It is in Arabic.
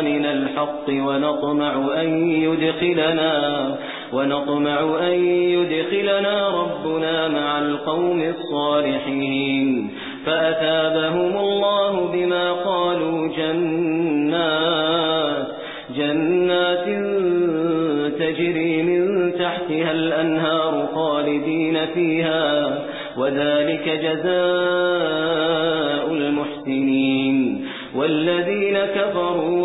من الحق ونطمع أن يدخلنا ونطمع أن يدخلنا ربنا مع القوم الصالحين. فأثابهم الله بما قالوا جنات جنات تجري من تحتها الأنهار خالدين فيها وذلك جزاء المحسنين. والذين كفروا